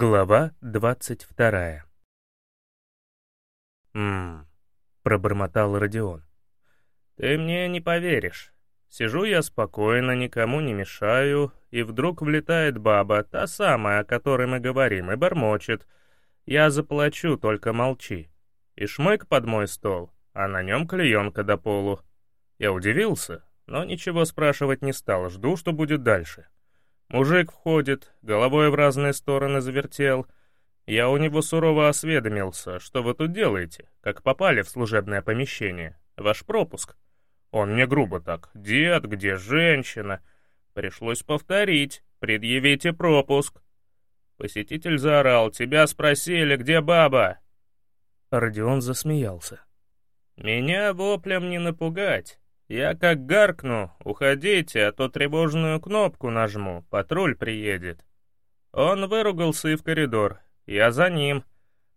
Глава двадцать вторая «М-м-м», пробормотал Родион. «Ты мне не поверишь. Сижу я спокойно, никому не мешаю, и вдруг влетает баба, та самая, о которой мы говорим, и бормочет. Я заплачу, только молчи. И шмык под мой стол, а на нем клеенка до полу. Я удивился, но ничего спрашивать не стал, жду, что будет дальше. Мужик входит, головой в разные стороны завертел. Я у него сурово осведомился, что вы тут делаете, как попали в служебное помещение. Ваш пропуск. Он мне грубо так, дед, где женщина? Пришлось повторить, предъявите пропуск. Посетитель заорал, тебя спросили, где баба? Родион засмеялся. Меня воплем не напугать. Я как гаркну, уходите, а то тревожную кнопку нажму, патруль приедет. Он выругался и в коридор. Я за ним.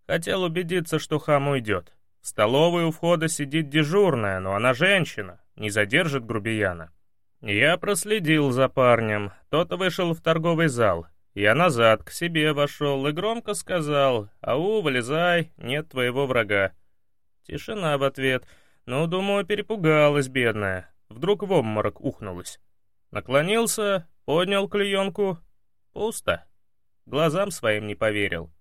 Хотел убедиться, что хам уйдет. В столовой у входа сидит дежурная, но она женщина, не задержит грубияна. Я проследил за парнем. Тот вышел в торговый зал. Я назад к себе вошел и громко сказал «Ау, вылезай, нет твоего врага». Тишина в ответ — ну, думаю, перепугалась бедная. Вдруг в обморок ухнулась. Наклонился, поднял клеенку. Пусто. Глазам своим не поверил.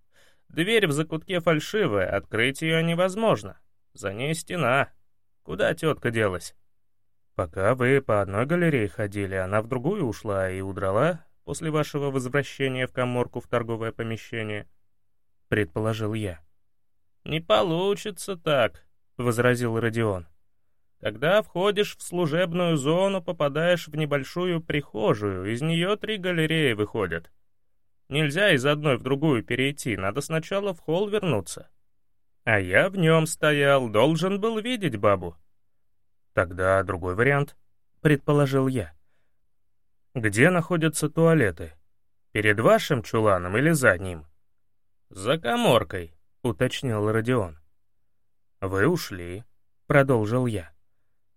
Дверь в закутке фальшивая, открыть ее невозможно. За ней стена. Куда тетка делась? Пока вы по одной галерее ходили, она в другую ушла и удрала после вашего возвращения в коморку в торговое помещение, предположил я. Не получится так, — возразил Родион. «Когда входишь в служебную зону, попадаешь в небольшую прихожую, из нее три галереи выходят. Нельзя из одной в другую перейти, надо сначала в холл вернуться. А я в нем стоял, должен был видеть бабу». «Тогда другой вариант», — предположил я. «Где находятся туалеты? Перед вашим чуланом или за ним?» «За коморкой», — уточнил Родион. «Вы ушли», — продолжил я.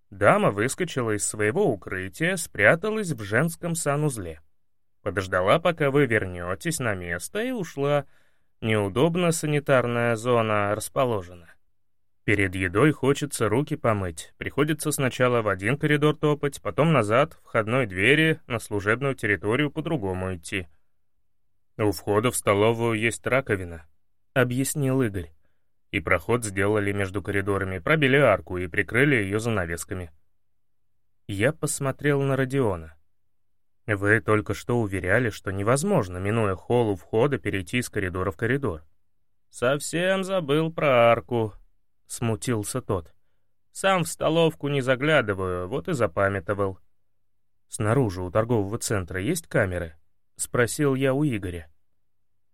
Дама выскочила из своего укрытия, спряталась в женском санузле. Подождала, пока вы вернетесь на место, и ушла. Неудобно санитарная зона расположена. Перед едой хочется руки помыть. Приходится сначала в один коридор топать, потом назад, входной двери, на служебную территорию по-другому идти. «У входа в столовую есть раковина», — объяснил Игорь и проход сделали между коридорами, пробили арку и прикрыли ее занавесками. Я посмотрел на Родиона. «Вы только что уверяли, что невозможно, минуя холл у входа, перейти из коридора в коридор». «Совсем забыл про арку», — смутился тот. «Сам в столовку не заглядываю, вот и запамятовал». «Снаружи у торгового центра есть камеры?» — спросил я у Игоря.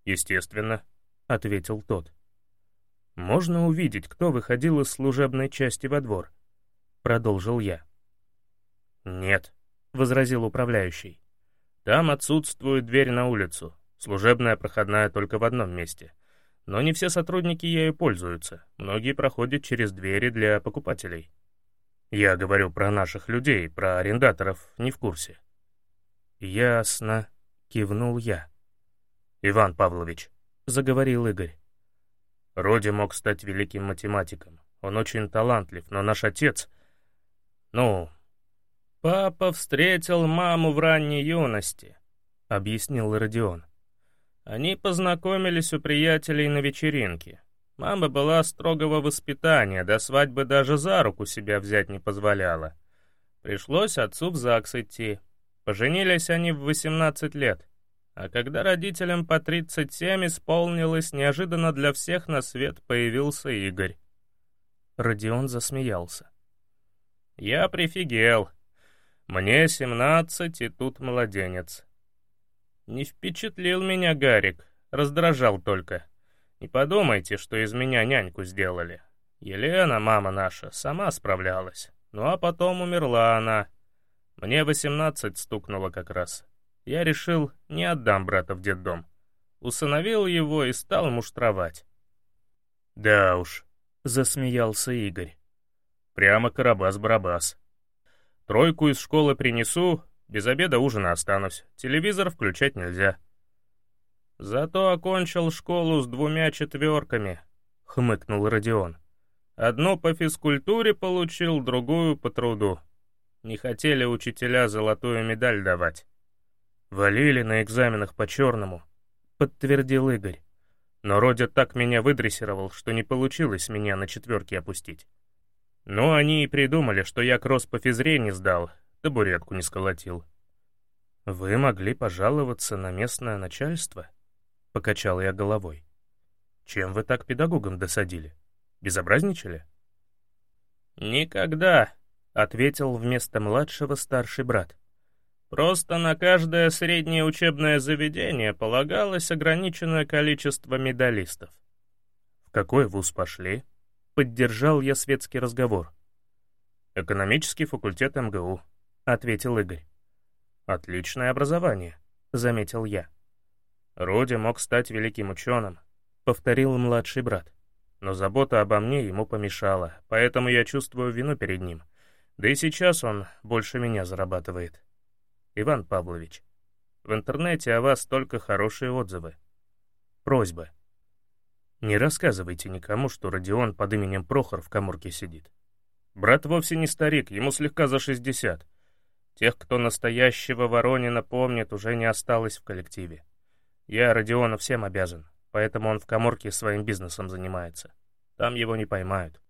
«Естественно», — ответил тот. «Можно увидеть, кто выходил из служебной части во двор?» — продолжил я. «Нет», — возразил управляющий. «Там отсутствует дверь на улицу, служебная проходная только в одном месте. Но не все сотрудники ею пользуются, многие проходят через двери для покупателей. Я говорю про наших людей, про арендаторов, не в курсе». «Ясно», — кивнул я. «Иван Павлович», — заговорил Игорь. Роди мог стать великим математиком. Он очень талантлив, но наш отец... Ну... «Папа встретил маму в ранней юности», — объяснил Родион. Они познакомились у приятелей на вечеринке. Мама была строгого воспитания, до свадьбы даже за руку себя взять не позволяла. Пришлось отцу в ЗАГС идти. Поженились они в 18 лет. А когда родителям по 37 исполнилось, неожиданно для всех на свет появился Игорь. Родион засмеялся. «Я прифигел. Мне 17, и тут младенец. Не впечатлил меня Гарик, раздражал только. Не подумайте, что из меня няньку сделали. Елена, мама наша, сама справлялась. Ну а потом умерла она. Мне 18 стукнуло как раз я решил, не отдам брата в детдом. Усыновил его и стал муштровать. «Да уж», — засмеялся Игорь. «Прямо Карабас-Барабас. Тройку из школы принесу, без обеда ужина останусь. Телевизор включать нельзя». Зато окончил школу с двумя четверками, хмыкнул Родион. Одну по физкультуре получил, другую по труду. Не хотели учителя золотую медаль давать. Валили на экзаменах по-черному, подтвердил Игорь. Но Родя так меня выдрессировал, что не получилось меня на четверки опустить. Ну, они и придумали, что я кросс по физре не сдал, табуретку не сколотил. «Вы могли пожаловаться на местное начальство?» — покачал я головой. «Чем вы так педагогам досадили? Безобразничали?» «Никогда», — ответил вместо младшего старший брат. Просто на каждое среднее учебное заведение полагалось ограниченное количество медалистов. «В какой вуз пошли?» — поддержал я светский разговор. «Экономический факультет МГУ», — ответил Игорь. «Отличное образование», — заметил я. «Роди мог стать великим ученым», — повторил младший брат. «Но забота обо мне ему помешала, поэтому я чувствую вину перед ним. Да и сейчас он больше меня зарабатывает». Иван Павлович, в интернете о вас только хорошие отзывы. Просьба. Не рассказывайте никому, что Родион под именем Прохор в коморке сидит. Брат вовсе не старик, ему слегка за 60. Тех, кто настоящего Воронина помнит, уже не осталось в коллективе. Я Родиону всем обязан, поэтому он в коморке своим бизнесом занимается. Там его не поймают.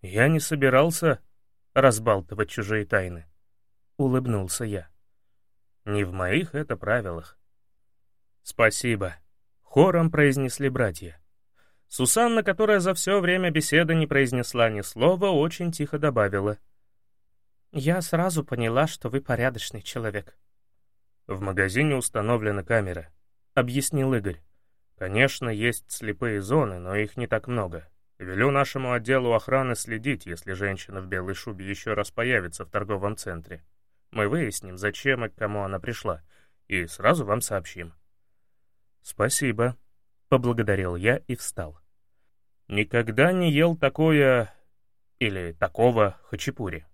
Я не собирался разбалтывать чужие тайны. Улыбнулся я. Не в моих это правилах. «Спасибо», — хором произнесли братья. Сусанна, которая за все время беседы не произнесла ни слова, очень тихо добавила. «Я сразу поняла, что вы порядочный человек». «В магазине установлена камера», — объяснил Игорь. «Конечно, есть слепые зоны, но их не так много. Велю нашему отделу охраны следить, если женщина в белой шубе еще раз появится в торговом центре. Мы выясним, зачем и к кому она пришла, и сразу вам сообщим». «Спасибо», — поблагодарил я и встал. «Никогда не ел такое... или такого хачапури.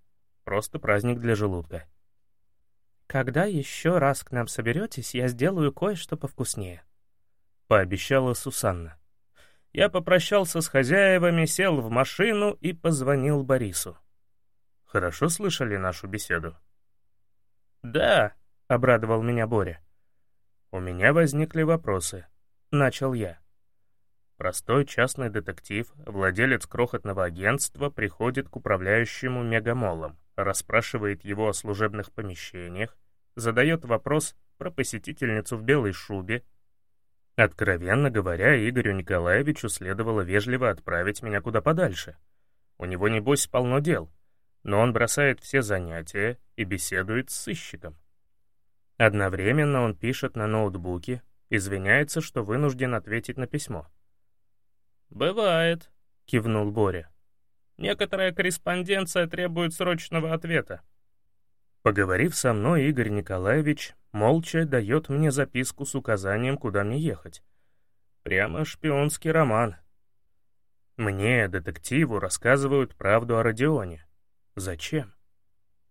Просто праздник для желудка». «Когда еще раз к нам соберетесь, я сделаю кое-что повкуснее», — пообещала Сусанна. Я попрощался с хозяевами, сел в машину и позвонил Борису. «Хорошо слышали нашу беседу?» «Да», — обрадовал меня Боря. «У меня возникли вопросы», — начал я. Простой частный детектив, владелец крохотного агентства, приходит к управляющему мегамолом, расспрашивает его о служебных помещениях, задает вопрос про посетительницу в белой шубе. Откровенно говоря, Игорю Николаевичу следовало вежливо отправить меня куда подальше. У него, небось, полно дел но он бросает все занятия и беседует с сыщиком. Одновременно он пишет на ноутбуке, извиняется, что вынужден ответить на письмо. «Бывает», — кивнул Боря. «Некоторая корреспонденция требует срочного ответа». Поговорив со мной, Игорь Николаевич молча дает мне записку с указанием, куда мне ехать. Прямо шпионский роман. Мне, детективу, рассказывают правду о Родионе. Зачем?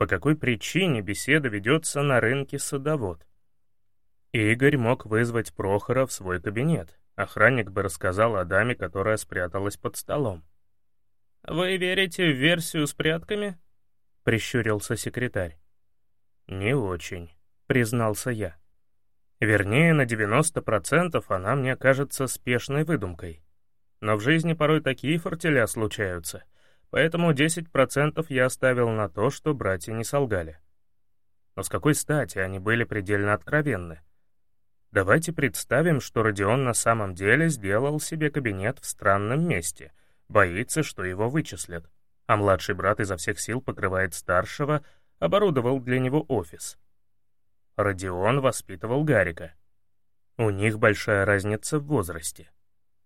По какой причине беседа ведется на рынке садовод? Игорь мог вызвать Прохора в свой кабинет. Охранник бы рассказал о даме, которая спряталась под столом. «Вы верите в версию с прятками?» — прищурился секретарь. «Не очень», — признался я. Вернее, на 90% она мне кажется спешной выдумкой. Но в жизни порой такие фортеля случаются — Поэтому 10% я оставил на то, что братья не солгали. Но с какой стати они были предельно откровенны? Давайте представим, что Родион на самом деле сделал себе кабинет в странном месте, боится, что его вычислят, а младший брат изо всех сил покрывает старшего, оборудовал для него офис. Родион воспитывал Гарика. У них большая разница в возрасте.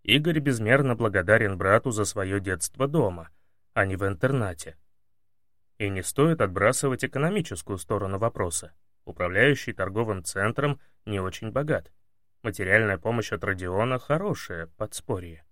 Игорь безмерно благодарен брату за свое детство дома — а не в интернате. И не стоит отбрасывать экономическую сторону вопроса. Управляющий торговым центром не очень богат. Материальная помощь от Родиона — хорошее подспорье.